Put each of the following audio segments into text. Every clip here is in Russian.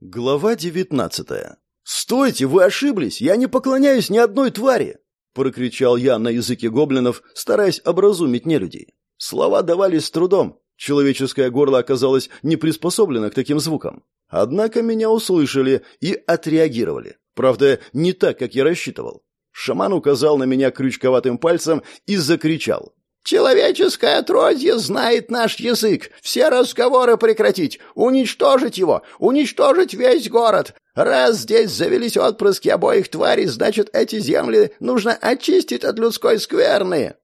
Глава девятнадцатая. «Стойте, вы ошиблись! Я не поклоняюсь ни одной твари!» — прокричал я на языке гоблинов, стараясь образумить нелюдей. Слова давались с трудом. Человеческое горло оказалось не приспособлено к таким звукам. Однако меня услышали и отреагировали. Правда, не так, как я рассчитывал. Шаман указал на меня крючковатым пальцем и закричал. Человеческое отродье знает наш язык. Все разговоры прекратить, уничтожить его, уничтожить весь город. Раз здесь завелись отпрыски обоих тварей, значит, эти земли нужно очистить от людской скверны.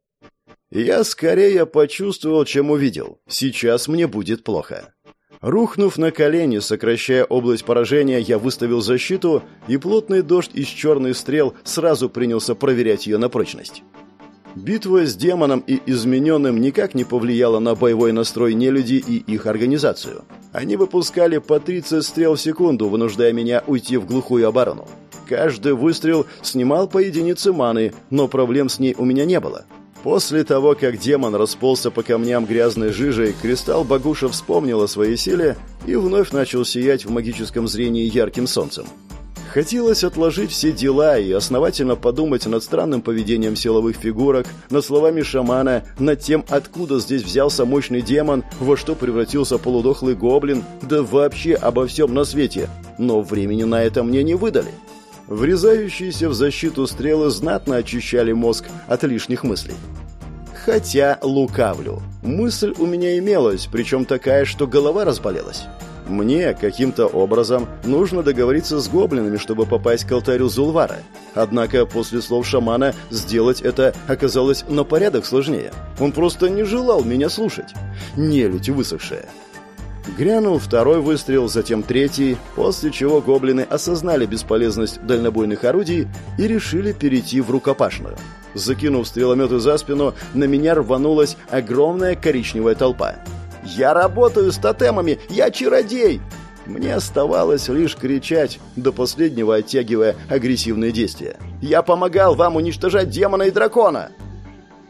Я скорее почувствовал, чем увидел. Сейчас мне будет плохо. Рухнув на колени, сокращая область поражения, я выставил защиту, и плотный дождь из черных стрел сразу принялся проверять ее на прочность. Битва с демоном и измененным никак не повлияла на боевой настрой нелюди и их организацию. Они выпускали по 30 стрел в секунду, вынуждая меня уйти в глухую оборону. Каждый выстрел снимал по единице маны, но проблем с ней у меня не было. После того, как демон расползся по камням грязной жижей, кристалл Багуша вспомнил о своей силе и вновь начал сиять в магическом зрении ярким солнцем. Хотелось отложить все дела и основательно подумать над странным поведением силовых фигурок, над словами шамана, над тем, откуда здесь взялся мощный демон, во что превратился полудохлый гоблин, да вообще обо всем на свете. Но времени на это мне не выдали. Врезающиеся в защиту стрелы знатно очищали мозг от лишних мыслей. Хотя лукавлю. Мысль у меня имелась, причем такая, что голова разболелась. Мне каким-то образом нужно договориться с гоблинами, чтобы попасть к алтарю Зулвара. Однако после слов шамана сделать это оказалось на порядок сложнее. Он просто не желал меня слушать. Нелюдь высохшая. Грянул второй выстрел, затем третий, после чего гоблины осознали бесполезность дальнобойных орудий и решили перейти в рукопашную. Закинув стрелометы за спину, на меня рванулась огромная коричневая толпа. «Я работаю с тотемами! Я чародей!» Мне оставалось лишь кричать, до последнего оттягивая агрессивные действия. «Я помогал вам уничтожать демона и дракона!»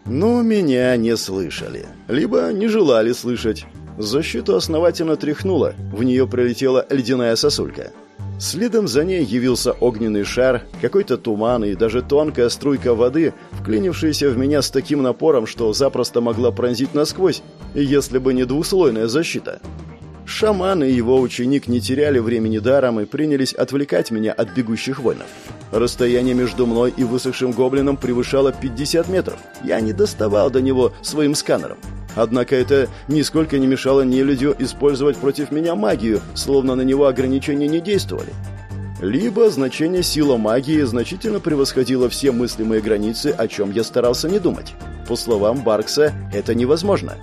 Но меня не слышали. Либо не желали слышать. Защиту основательно тряхнуло, в нее пролетела ледяная сосулька. Следом за ней явился огненный шар, какой-то туман и даже тонкая струйка воды, вклинившаяся в меня с таким напором, что запросто могла пронзить насквозь, если бы не двуслойная защита. Шаман и его ученик не теряли времени даром и принялись отвлекать меня от бегущих воинов. Расстояние между мной и высохшим гоблином превышало 50 метров. Я не доставал до него своим сканером. Однако это нисколько не мешало нелюдю использовать против меня магию, словно на него ограничения не действовали. Либо значение сила магии значительно превосходило все мыслимые границы, о чем я старался не думать. По словам Баркса, это невозможно.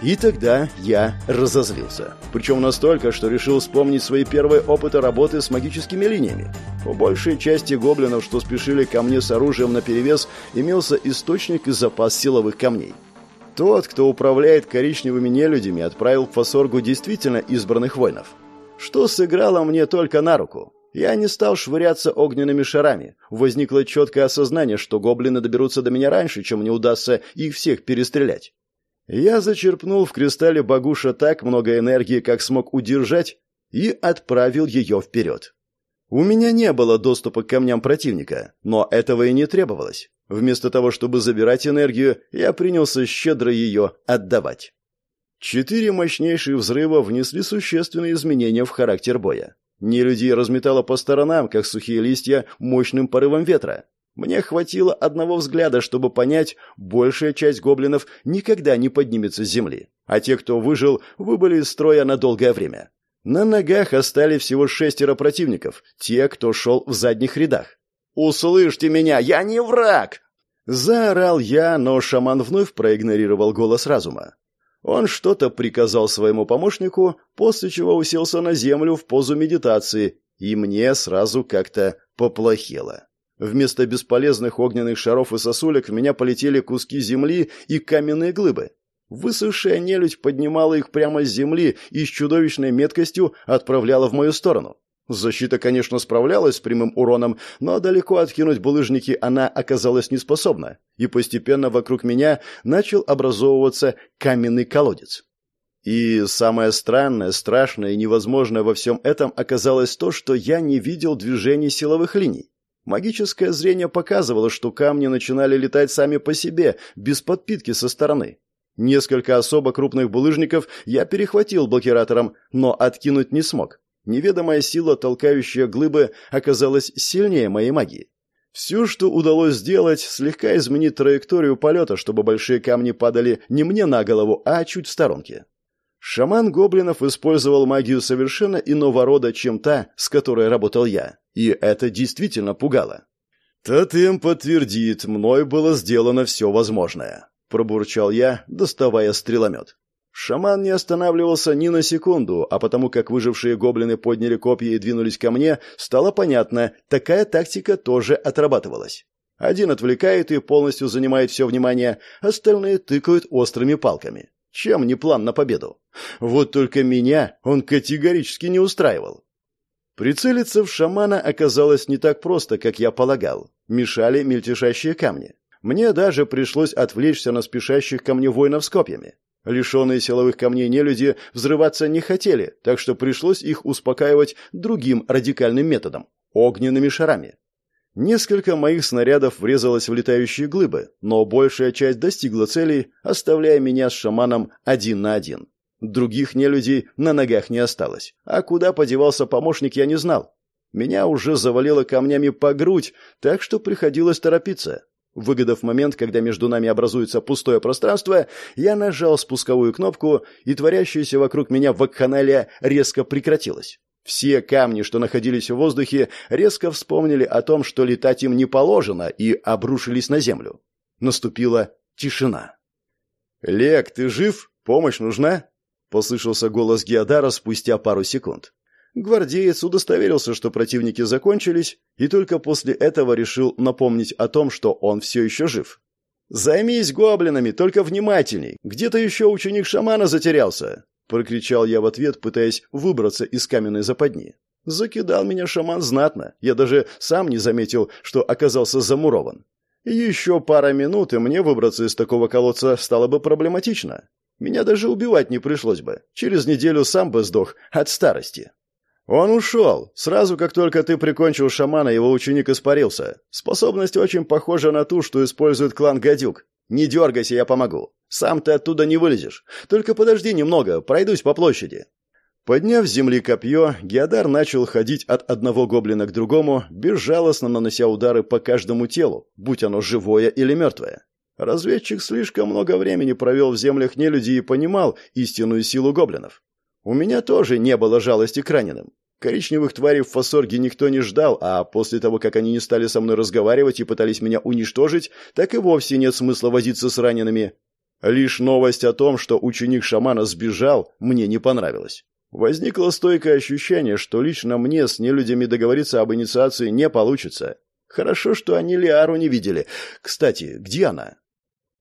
И тогда я разозлился. Причем настолько, что решил вспомнить свои первые опыты работы с магическими линиями. У большей части гоблинов, что спешили ко мне с оружием наперевес, имелся источник и запас силовых камней. Тот, кто управляет коричневыми нелюдями, отправил в Фасоргу действительно избранных воинов. Что сыграло мне только на руку. Я не стал швыряться огненными шарами. Возникло четкое осознание, что гоблины доберутся до меня раньше, чем мне удастся их всех перестрелять. Я зачерпнул в кристалле Багуша так много энергии, как смог удержать, и отправил ее вперед. У меня не было доступа к камням противника, но этого и не требовалось. Вместо того, чтобы забирать энергию, я принялся щедро ее отдавать. Четыре мощнейшие взрыва внесли существенные изменения в характер боя. Нелюдей разметало по сторонам, как сухие листья, мощным порывом ветра. Мне хватило одного взгляда, чтобы понять, большая часть гоблинов никогда не поднимется с земли, а те, кто выжил, выбыли из строя на долгое время. На ногах остались всего шестеро противников, те, кто шел в задних рядах. «Услышьте меня, я не враг!» Заорал я, но шаман вновь проигнорировал голос разума. Он что-то приказал своему помощнику, после чего уселся на землю в позу медитации, и мне сразу как-то поплохело. Вместо бесполезных огненных шаров и сосулек в меня полетели куски земли и каменные глыбы. Высохшая нелюдь поднимала их прямо с земли и с чудовищной меткостью отправляла в мою сторону. Защита, конечно, справлялась с прямым уроном, но далеко откинуть булыжники она оказалась неспособна, и постепенно вокруг меня начал образовываться каменный колодец. И самое странное, страшное и невозможное во всем этом оказалось то, что я не видел движений силовых линий. Магическое зрение показывало, что камни начинали летать сами по себе, без подпитки со стороны. Несколько особо крупных булыжников я перехватил блокиратором, но откинуть не смог. Неведомая сила, толкающая глыбы, оказалась сильнее моей магии. Все, что удалось сделать, слегка изменить траекторию полета, чтобы большие камни падали не мне на голову, а чуть в сторонке. Шаман гоблинов использовал магию совершенно иного рода, чем та, с которой работал я. И это действительно пугало. «Тотем подтвердит, мной было сделано все возможное», – пробурчал я, доставая стреломет. Шаман не останавливался ни на секунду, а потому как выжившие гоблины подняли копья и двинулись ко мне, стало понятно, такая тактика тоже отрабатывалась. Один отвлекает и полностью занимает все внимание, остальные тыкают острыми палками. Чем не план на победу? Вот только меня он категорически не устраивал. Прицелиться в шамана оказалось не так просто, как я полагал. Мешали мельтешащие камни. Мне даже пришлось отвлечься на спешащих ко мне воинов с копьями. Лишенные силовых камней нелюди взрываться не хотели, так что пришлось их успокаивать другим радикальным методом – огненными шарами. Несколько моих снарядов врезалось в летающие глыбы, но большая часть достигла целей, оставляя меня с шаманом один на один. Других нелюдей на ногах не осталось, а куда подевался помощник я не знал. Меня уже завалило камнями по грудь, так что приходилось торопиться. Выгодав момент, когда между нами образуется пустое пространство, я нажал спусковую кнопку, и творящееся вокруг меня вакханалия резко прекратилось. Все камни, что находились в воздухе, резко вспомнили о том, что летать им не положено, и обрушились на землю. Наступила тишина. «Лек, ты жив? Помощь нужна?» — послышался голос Геодара спустя пару секунд. Гвардеец удостоверился, что противники закончились, и только после этого решил напомнить о том, что он все еще жив. «Займись гоблинами, только внимательней. Где-то еще ученик шамана затерялся прокричал я в ответ, пытаясь выбраться из каменной западни. Закидал меня шаман знатно. Я даже сам не заметил, что оказался замурован. Еще пара минут, и мне выбраться из такого колодца стало бы проблематично. Меня даже убивать не пришлось бы. Через неделю сам бы сдох от старости. Он ушел. Сразу, как только ты прикончил шамана, его ученик испарился. Способность очень похожа на ту, что использует клан Гадюк. Не дергайся, я помогу. Сам ты оттуда не вылезешь. Только подожди немного, пройдусь по площади». Подняв с земли копье, Геодар начал ходить от одного гоблина к другому, безжалостно нанося удары по каждому телу, будь оно живое или мертвое. Разведчик слишком много времени провел в землях нелюдей и понимал истинную силу гоблинов. У меня тоже не было жалости к раненым. Коричневых тварей в фасорге никто не ждал, а после того, как они не стали со мной разговаривать и пытались меня уничтожить, так и вовсе нет смысла возиться с ранеными. Лишь новость о том, что ученик шамана сбежал, мне не понравилась. Возникло стойкое ощущение, что лично мне с нелюдями договориться об инициации не получится. Хорошо, что они Лиару не видели. Кстати, где она?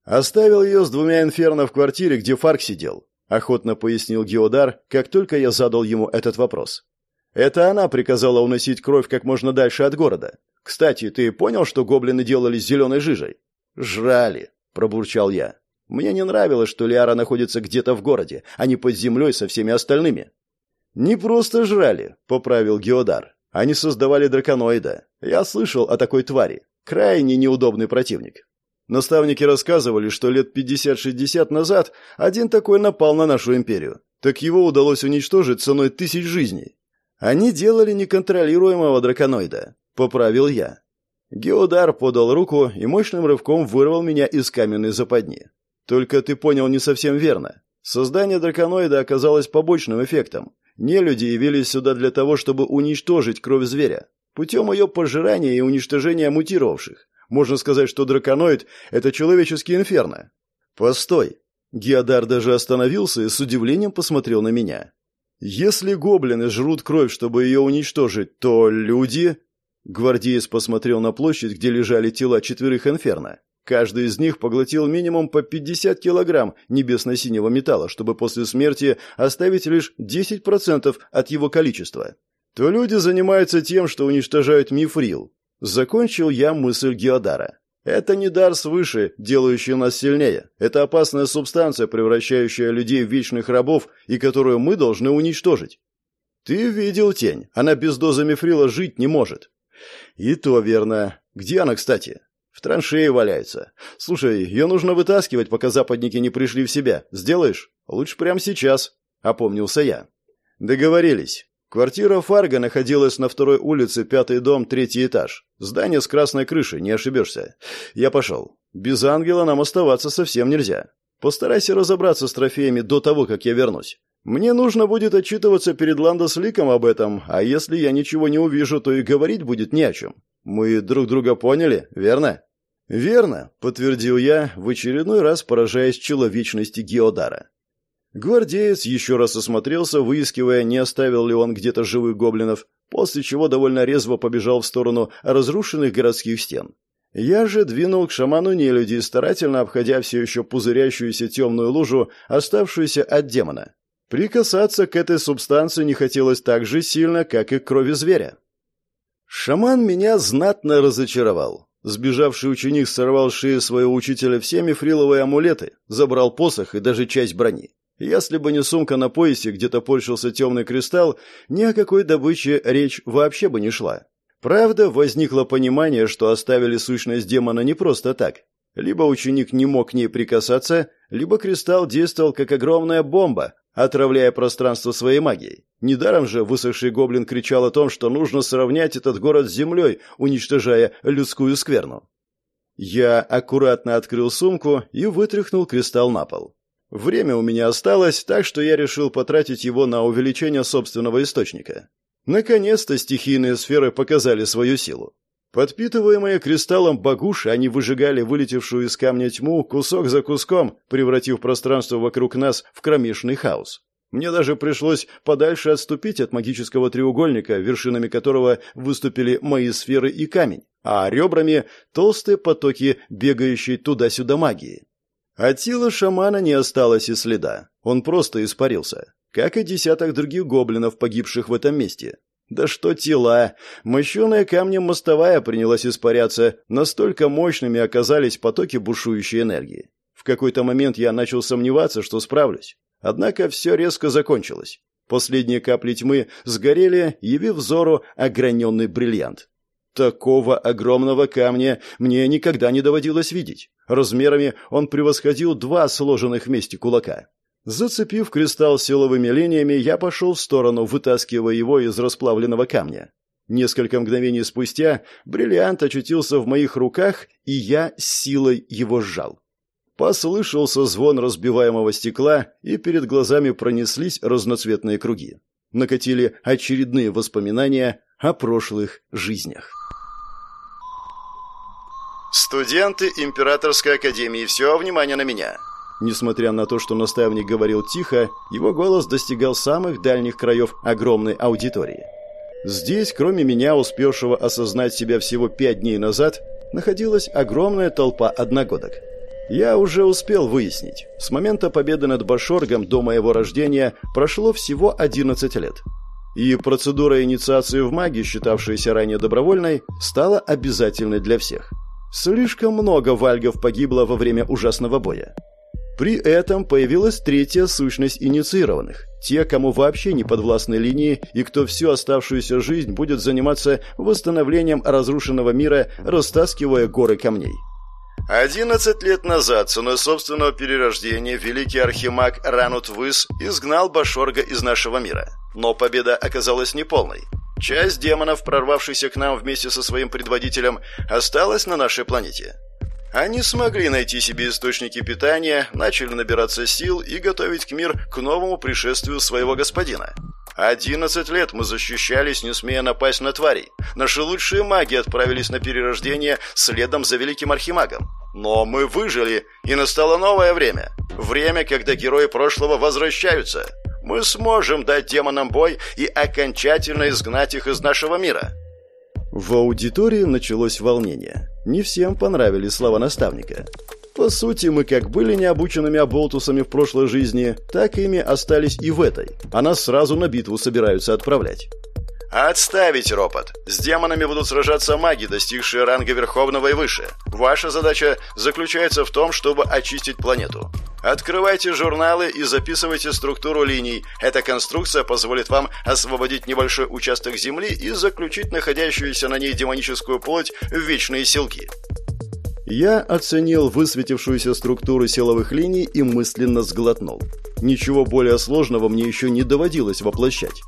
Оставил ее с двумя инферно в квартире, где Фарк сидел. Охотно пояснил Геодар, как только я задал ему этот вопрос. Это она приказала уносить кровь как можно дальше от города. Кстати, ты понял, что гоблины делали с зеленой жижей? Жрали, пробурчал я. Мне не нравилось, что Лиара находится где-то в городе, а не под землей со всеми остальными. Не просто жрали, поправил Геодар. Они создавали драконоида. Я слышал о такой твари. Крайне неудобный противник. Наставники рассказывали, что лет 50-60 назад один такой напал на нашу империю. Так его удалось уничтожить ценой тысяч жизней. Они делали неконтролируемого драконоида, поправил я. Геодар подал руку и мощным рывком вырвал меня из каменной западни. Только ты понял не совсем верно. Создание драконоида оказалось побочным эффектом. Нелюди явились сюда для того, чтобы уничтожить кровь зверя, путем ее пожирания и уничтожения мутировавших. Можно сказать, что драконоид – это человеческий инферно. Постой. Геодар даже остановился и с удивлением посмотрел на меня. Если гоблины жрут кровь, чтобы ее уничтожить, то люди... Гвардеец посмотрел на площадь, где лежали тела четверых инферно. Каждый из них поглотил минимум по 50 килограмм небесно-синего металла, чтобы после смерти оставить лишь 10% от его количества. То люди занимаются тем, что уничтожают мифрил. Закончил я мысль Геодара. Это не дар свыше, делающий нас сильнее. Это опасная субстанция, превращающая людей в вечных рабов и которую мы должны уничтожить. Ты видел тень. Она без дозы мифрила жить не может. И то верно. Где она, кстати? В траншее валяется. Слушай, ее нужно вытаскивать, пока западники не пришли в себя. Сделаешь? Лучше прямо сейчас. Опомнился я. Договорились. Квартира Фарго находилась на второй улице, пятый дом, третий этаж. Здание с красной крышей, не ошибешься. Я пошел. Без ангела нам оставаться совсем нельзя. Постарайся разобраться с трофеями до того, как я вернусь. Мне нужно будет отчитываться перед Ландос Ликом об этом, а если я ничего не увижу, то и говорить будет не о чем. Мы друг друга поняли, верно? Верно, подтвердил я, в очередной раз поражаясь человечности Геодара. Гвардеец еще раз осмотрелся, выискивая, не оставил ли он где-то живых гоблинов, после чего довольно резво побежал в сторону разрушенных городских стен. Я же двинул к шаману нелюди, старательно обходя все еще пузырящуюся темную лужу, оставшуюся от демона. Прикасаться к этой субстанции не хотелось так же сильно, как и к крови зверя. Шаман меня знатно разочаровал. Сбежавший ученик сорвал с своего учителя все мифриловые амулеты, забрал посох и даже часть брони. Если бы не сумка на поясе, где-то польшился темный кристалл, ни о какой добыче речь вообще бы не шла. Правда, возникло понимание, что оставили сущность демона не просто так. Либо ученик не мог к ней прикасаться, либо кристалл действовал как огромная бомба, отравляя пространство своей магией. Недаром же высохший гоблин кричал о том, что нужно сравнять этот город с землей, уничтожая людскую скверну. Я аккуратно открыл сумку и вытряхнул кристалл на пол. Время у меня осталось, так что я решил потратить его на увеличение собственного источника. Наконец-то стихийные сферы показали свою силу. Подпитываемые кристаллом багуши, они выжигали вылетевшую из камня тьму кусок за куском, превратив пространство вокруг нас в кромешный хаос. Мне даже пришлось подальше отступить от магического треугольника, вершинами которого выступили мои сферы и камень, а ребрами — толстые потоки бегающей туда-сюда магии. От силы шамана не осталось и следа. Он просто испарился. Как и десяток других гоблинов, погибших в этом месте. Да что тела! Мощеная камнем мостовая принялась испаряться, настолько мощными оказались потоки бушующей энергии. В какой-то момент я начал сомневаться, что справлюсь. Однако все резко закончилось. Последние капли тьмы сгорели, явив взору ограненный бриллиант. Такого огромного камня мне никогда не доводилось видеть. Размерами он превосходил два сложенных вместе кулака. Зацепив кристалл силовыми линиями, я пошел в сторону, вытаскивая его из расплавленного камня. Несколько мгновений спустя бриллиант очутился в моих руках, и я силой его сжал. Послышался звон разбиваемого стекла, и перед глазами пронеслись разноцветные круги. Накатили очередные воспоминания о прошлых жизнях. Студенты Императорской Академии, все внимание на меня. Несмотря на то, что наставник говорил тихо, его голос достигал самых дальних краев огромной аудитории. Здесь, кроме меня, успевшего осознать себя всего пять дней назад, находилась огромная толпа одногодок. Я уже успел выяснить, с момента победы над Башоргом до моего рождения прошло всего 11 лет. И процедура инициации в магии, считавшаяся ранее добровольной, стала обязательной для всех. Слишком много вальгов погибло во время ужасного боя. При этом появилась третья сущность инициированных. Те, кому вообще не подвластны линии и кто всю оставшуюся жизнь будет заниматься восстановлением разрушенного мира, растаскивая горы камней. Одиннадцать лет назад ценой собственного перерождения великий архимаг Ранут Выс изгнал Башорга из нашего мира. Но победа оказалась неполной. Часть демонов, прорвавшихся к нам вместе со своим предводителем, осталась на нашей планете. Они смогли найти себе источники питания, начали набираться сил и готовить к мир к новому пришествию своего господина. Одиннадцать лет мы защищались, не смея напасть на тварей. Наши лучшие маги отправились на перерождение следом за великим архимагом. Но мы выжили, и настало новое время. Время, когда герои прошлого возвращаются мы сможем дать демонам бой и окончательно изгнать их из нашего мира». В аудитории началось волнение. Не всем понравились слова наставника. По сути, мы как были необученными оболтусами в прошлой жизни, так ими остались и в этой, а нас сразу на битву собираются отправлять. Отставить ропот. С демонами будут сражаться маги, достигшие ранга Верховного и выше. Ваша задача заключается в том, чтобы очистить планету. Открывайте журналы и записывайте структуру линий. Эта конструкция позволит вам освободить небольшой участок Земли и заключить находящуюся на ней демоническую плоть в вечные силки. Я оценил высветившуюся структуру силовых линий и мысленно сглотнул. Ничего более сложного мне еще не доводилось воплощать.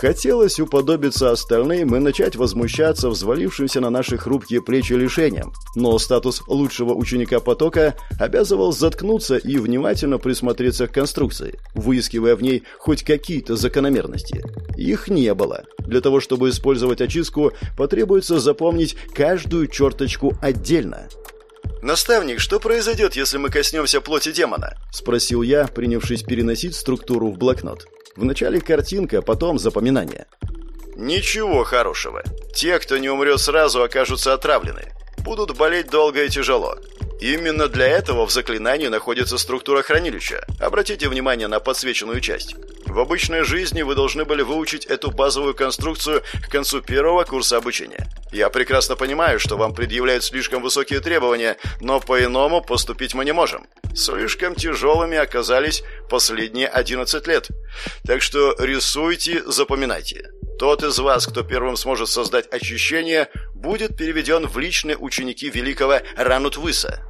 Хотелось уподобиться остальным и начать возмущаться взвалившимся на наши хрупкие плечи лишением, но статус лучшего ученика потока обязывал заткнуться и внимательно присмотреться к конструкции, выискивая в ней хоть какие-то закономерности. Их не было. Для того, чтобы использовать очистку, потребуется запомнить каждую черточку отдельно. «Наставник, что произойдет, если мы коснемся плоти демона?» – спросил я, принявшись переносить структуру в блокнот. Вначале картинка, потом запоминание. Ничего хорошего. Те, кто не умрет сразу, окажутся отравлены. Будут болеть долго и тяжело. Именно для этого в заклинании находится структура хранилища. Обратите внимание на подсвеченную часть. В обычной жизни вы должны были выучить эту базовую конструкцию к концу первого курса обучения. Я прекрасно понимаю, что вам предъявляют слишком высокие требования, но по-иному поступить мы не можем. Слишком тяжелыми оказались последние 11 лет. Так что рисуйте, запоминайте. Тот из вас, кто первым сможет создать очищение, будет переведен в личные ученики великого Ранутвыса.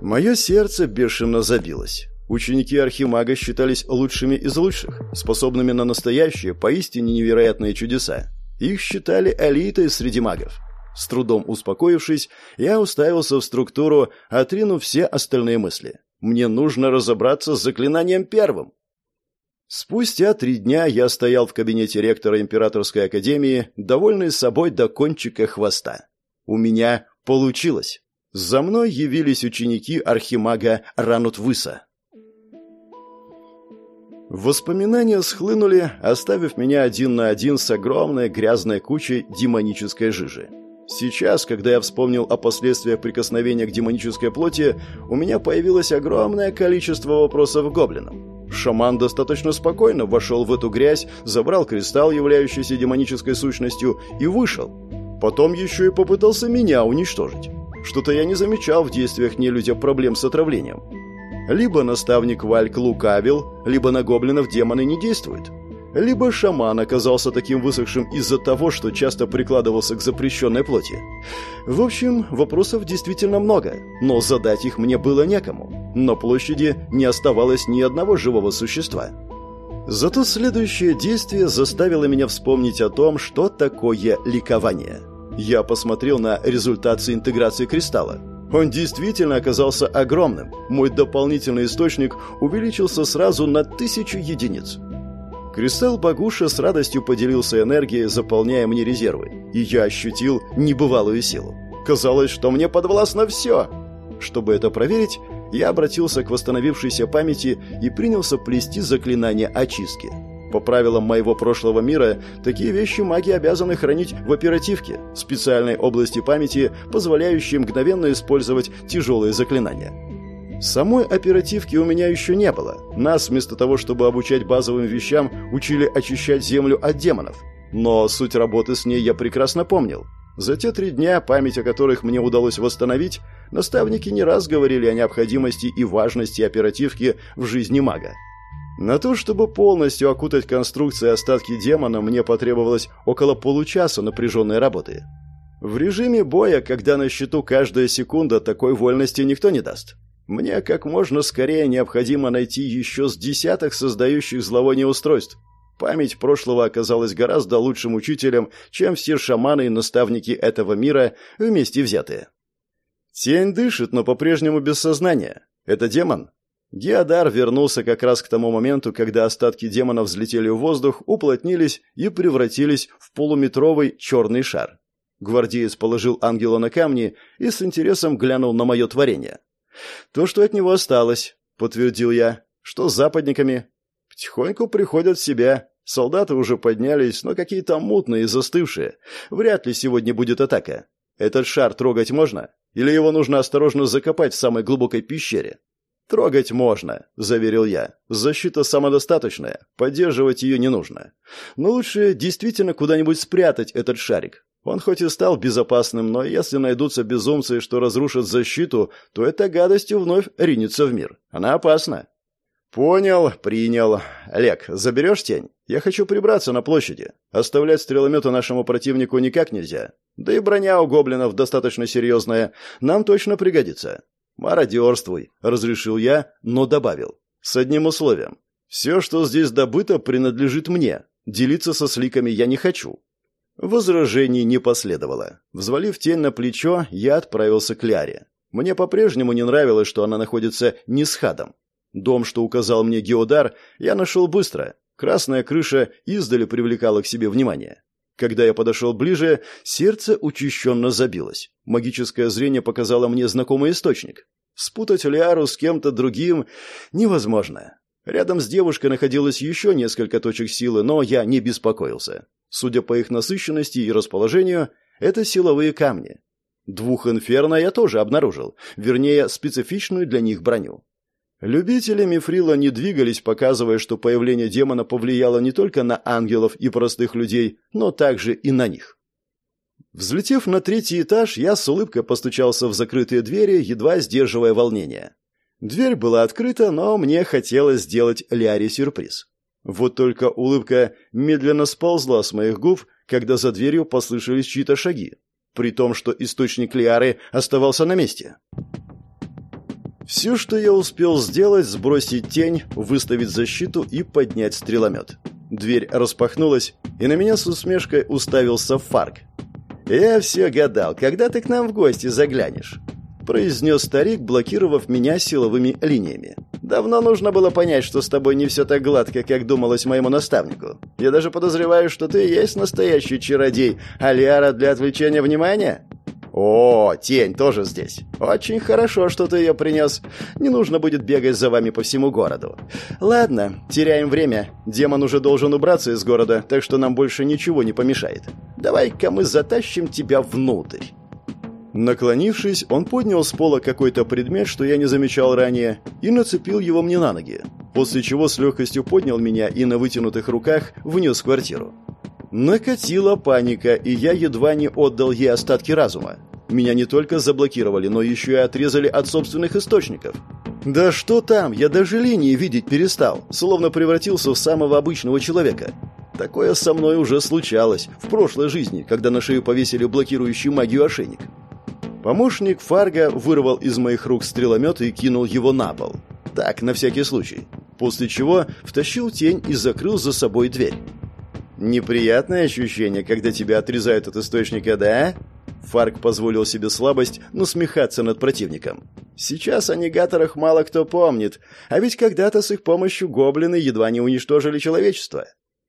Мое сердце бешено забилось. Ученики Архимага считались лучшими из лучших, способными на настоящие, поистине невероятные чудеса. Их считали элитой среди магов. С трудом успокоившись, я уставился в структуру, отринув все остальные мысли. Мне нужно разобраться с заклинанием первым. Спустя три дня я стоял в кабинете ректора Императорской Академии, довольный собой до кончика хвоста. У меня получилось. За мной явились ученики архимага Ранутвыса. Воспоминания схлынули, оставив меня один на один с огромной грязной кучей демонической жижи. Сейчас, когда я вспомнил о последствиях прикосновения к демонической плоти, у меня появилось огромное количество вопросов к гоблинам. Шаман достаточно спокойно вошел в эту грязь, забрал кристалл, являющийся демонической сущностью, и вышел. Потом еще и попытался меня уничтожить. Что-то я не замечал в действиях нелюдя проблем с отравлением. Либо наставник Вальк лукавил, либо на гоблинов демоны не действуют. Либо шаман оказался таким высохшим из-за того, что часто прикладывался к запрещенной плоти. В общем, вопросов действительно много, но задать их мне было некому. На площади не оставалось ни одного живого существа. Зато следующее действие заставило меня вспомнить о том, что такое ликование. Я посмотрел на результаты интеграции кристалла. Он действительно оказался огромным. Мой дополнительный источник увеличился сразу на тысячу единиц. Кристалл Багуша с радостью поделился энергией, заполняя мне резервы, и я ощутил небывалую силу. Казалось, что мне подвластно все. Чтобы это проверить, я обратился к восстановившейся памяти и принялся плести заклинание очистки. По правилам моего прошлого мира, такие вещи маги обязаны хранить в оперативке, специальной области памяти, позволяющей мгновенно использовать тяжелые заклинания. Самой оперативки у меня еще не было. Нас, вместо того, чтобы обучать базовым вещам, учили очищать землю от демонов. Но суть работы с ней я прекрасно помнил. За те три дня, память о которых мне удалось восстановить, наставники не раз говорили о необходимости и важности оперативки в жизни мага. На то, чтобы полностью окутать конструкции остатки демона, мне потребовалось около получаса напряженной работы. В режиме боя, когда на счету каждая секунда, такой вольности никто не даст. Мне как можно скорее необходимо найти еще с десяток создающих зловоние устройств. Память прошлого оказалась гораздо лучшим учителем, чем все шаманы и наставники этого мира вместе взятые. Тень дышит, но по-прежнему без сознания. Это демон? Геодар вернулся как раз к тому моменту, когда остатки демонов взлетели в воздух, уплотнились и превратились в полуметровый черный шар. Гвардеец положил ангела на камни и с интересом глянул на мое творение. «То, что от него осталось», — подтвердил я. «Что с западниками?» «Потихоньку приходят в себя. Солдаты уже поднялись, но какие-то мутные застывшие. Вряд ли сегодня будет атака. Этот шар трогать можно? Или его нужно осторожно закопать в самой глубокой пещере?» «Трогать можно», — заверил я. «Защита самодостаточная, поддерживать ее не нужно. Но лучше действительно куда-нибудь спрятать этот шарик. Он хоть и стал безопасным, но если найдутся безумцы, что разрушат защиту, то эта гадость вновь ринется в мир. Она опасна». «Понял, принял. Олег, заберешь тень? Я хочу прибраться на площади. Оставлять стрелометы нашему противнику никак нельзя. Да и броня у гоблинов достаточно серьезная. Нам точно пригодится. «Мародерствуй», — разрешил я, но добавил. «С одним условием. Все, что здесь добыто, принадлежит мне. Делиться со сликами я не хочу». Возражений не последовало. Взвалив тень на плечо, я отправился к Ляре. Мне по-прежнему не нравилось, что она находится не с хадом. Дом, что указал мне Геодар, я нашел быстро. Красная крыша издали привлекала к себе внимание. Когда я подошел ближе, сердце учащенно забилось. Магическое зрение показало мне знакомый источник. Спутать Лиару с кем-то другим невозможно. Рядом с девушкой находилось еще несколько точек силы, но я не беспокоился. Судя по их насыщенности и расположению, это силовые камни. Двух инферно я тоже обнаружил, вернее, специфичную для них броню. Любители мифрила не двигались, показывая, что появление демона повлияло не только на ангелов и простых людей, но также и на них. Взлетев на третий этаж, я с улыбкой постучался в закрытые двери, едва сдерживая волнение. Дверь была открыта, но мне хотелось сделать Ляре сюрприз. Вот только улыбка медленно сползла с моих губ, когда за дверью послышались чьи-то шаги, при том, что источник Лиары оставался на месте. Все, что я успел сделать, сбросить тень, выставить защиту и поднять стреломет. Дверь распахнулась, и на меня с усмешкой уставился Фарк. «Я все гадал, когда ты к нам в гости заглянешь?» Произнес старик, блокировав меня силовыми линиями. «Давно нужно было понять, что с тобой не все так гладко, как думалось моему наставнику. Я даже подозреваю, что ты есть настоящий чародей, Алиара для отвлечения внимания?» «О, тень тоже здесь. Очень хорошо, что ты ее принес. Не нужно будет бегать за вами по всему городу. Ладно, теряем время. Демон уже должен убраться из города, так что нам больше ничего не помешает. Давай-ка мы затащим тебя внутрь». Наклонившись, он поднял с пола какой-то предмет, что я не замечал ранее, и нацепил его мне на ноги, после чего с легкостью поднял меня и на вытянутых руках внес в квартиру. Накатила паника, и я едва не отдал ей остатки разума. Меня не только заблокировали, но еще и отрезали от собственных источников. Да что там, я даже линии видеть перестал, словно превратился в самого обычного человека. Такое со мной уже случалось в прошлой жизни, когда на шею повесили блокирующий магию ошейник. Помощник Фарга вырвал из моих рук стреломет и кинул его на пол. Так, на всякий случай. После чего втащил тень и закрыл за собой дверь. Неприятное ощущение, когда тебя отрезают от источника, да? Фарк позволил себе слабость насмехаться над противником. Сейчас о негаторах мало кто помнит, а ведь когда-то с их помощью гоблины едва не уничтожили человечество.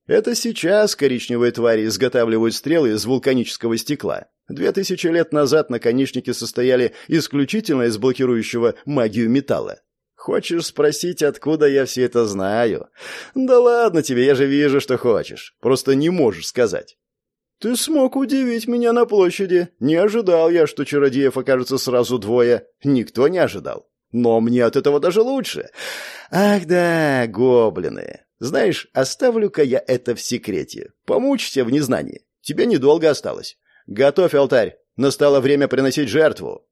Это сейчас коричневые твари изготавливают стрелы из вулканического стекла. Две тысячи лет назад наконечники состояли исключительно из блокирующего магию металла. Хочешь спросить, откуда я все это знаю? Да ладно тебе, я же вижу, что хочешь. Просто не можешь сказать. Ты смог удивить меня на площади. Не ожидал я, что чародеев окажется сразу двое. Никто не ожидал. Но мне от этого даже лучше. Ах да, гоблины. Знаешь, оставлю-ка я это в секрете. Помучься в незнании. Тебе недолго осталось. Готовь алтарь. Настало время приносить жертву.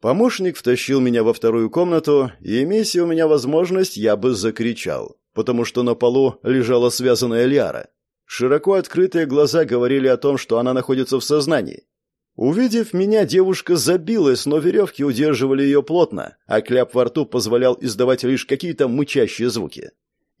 Помощник втащил меня во вторую комнату, и, имея у меня возможность, я бы закричал, потому что на полу лежала связанная Лиара. Широко открытые глаза говорили о том, что она находится в сознании. Увидев меня, девушка забилась, но веревки удерживали ее плотно, а кляп во рту позволял издавать лишь какие-то мычащие звуки.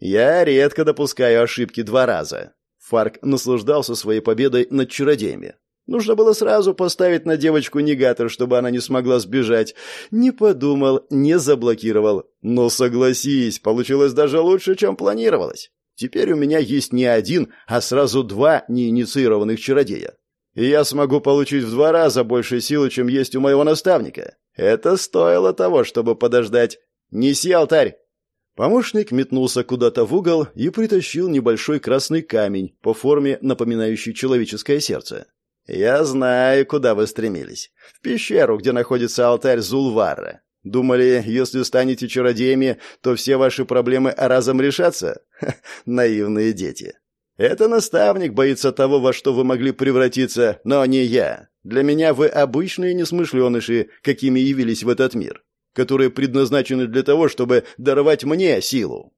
Я редко допускаю ошибки два раза. Фарк наслаждался своей победой над чародеями. Нужно было сразу поставить на девочку негатор, чтобы она не смогла сбежать. Не подумал, не заблокировал. Но согласись, получилось даже лучше, чем планировалось. Теперь у меня есть не один, а сразу два неинициированных чародея. И я смогу получить в два раза больше силы, чем есть у моего наставника. Это стоило того, чтобы подождать. Неси алтарь. Помощник метнулся куда-то в угол и притащил небольшой красный камень, по форме напоминающий человеческое сердце. «Я знаю, куда вы стремились. В пещеру, где находится алтарь Зулвара. Думали, если станете чародеями, то все ваши проблемы разом решатся? Ха, наивные дети. Это наставник боится того, во что вы могли превратиться, но не я. Для меня вы обычные несмышленыши, какими явились в этот мир, которые предназначены для того, чтобы даровать мне силу.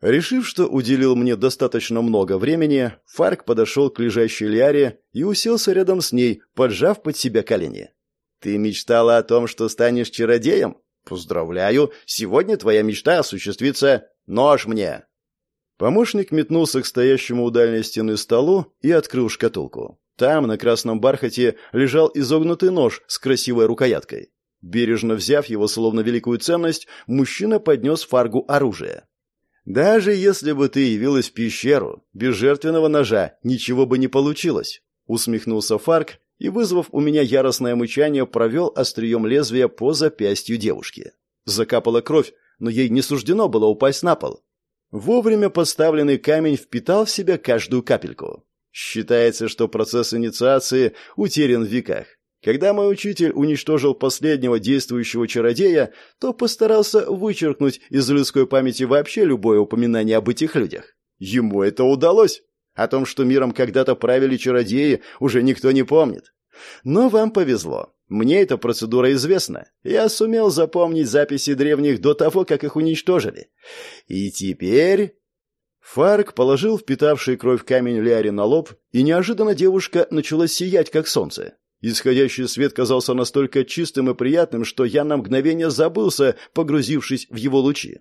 Решив, что уделил мне достаточно много времени, Фарк подошел к лежащей Лиаре и уселся рядом с ней, поджав под себя колени. «Ты мечтала о том, что станешь чародеем? Поздравляю, сегодня твоя мечта осуществится. Нож мне!» Помощник метнулся к стоящему у дальней стены столу и открыл шкатулку. Там, на красном бархате, лежал изогнутый нож с красивой рукояткой. Бережно взяв его словно великую ценность, мужчина поднес фаргу оружие. «Даже если бы ты явилась в пещеру, без жертвенного ножа ничего бы не получилось», — усмехнулся Фарк и, вызвав у меня яростное мычание, провел острием лезвия по запястью девушки. Закапала кровь, но ей не суждено было упасть на пол. Вовремя поставленный камень впитал в себя каждую капельку. Считается, что процесс инициации утерян в веках. Когда мой учитель уничтожил последнего действующего чародея, то постарался вычеркнуть из людской памяти вообще любое упоминание об этих людях. Ему это удалось. О том, что миром когда-то правили чародеи, уже никто не помнит. Но вам повезло. Мне эта процедура известна. Я сумел запомнить записи древних до того, как их уничтожили. И теперь... Фарк положил впитавший кровь камень Ляре на лоб, и неожиданно девушка начала сиять, как солнце. Исходящий свет казался настолько чистым и приятным, что я на мгновение забылся, погрузившись в его лучи.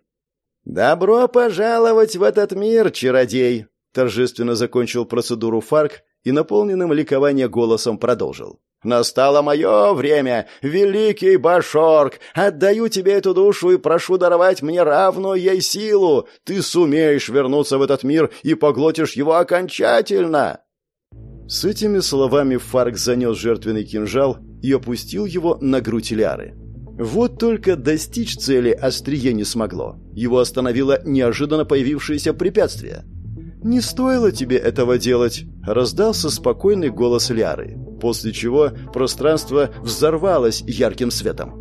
«Добро пожаловать в этот мир, чародей!» Торжественно закончил процедуру Фарк и наполненным ликования голосом продолжил. «Настало мое время, великий Башорг! Отдаю тебе эту душу и прошу даровать мне равную ей силу! Ты сумеешь вернуться в этот мир и поглотишь его окончательно!» С этими словами Фарк занес жертвенный кинжал и опустил его на грудь Ляры. Вот только достичь цели острие не смогло. Его остановило неожиданно появившееся препятствие – «Не стоило тебе этого делать», — раздался спокойный голос Ляры, после чего пространство взорвалось ярким светом.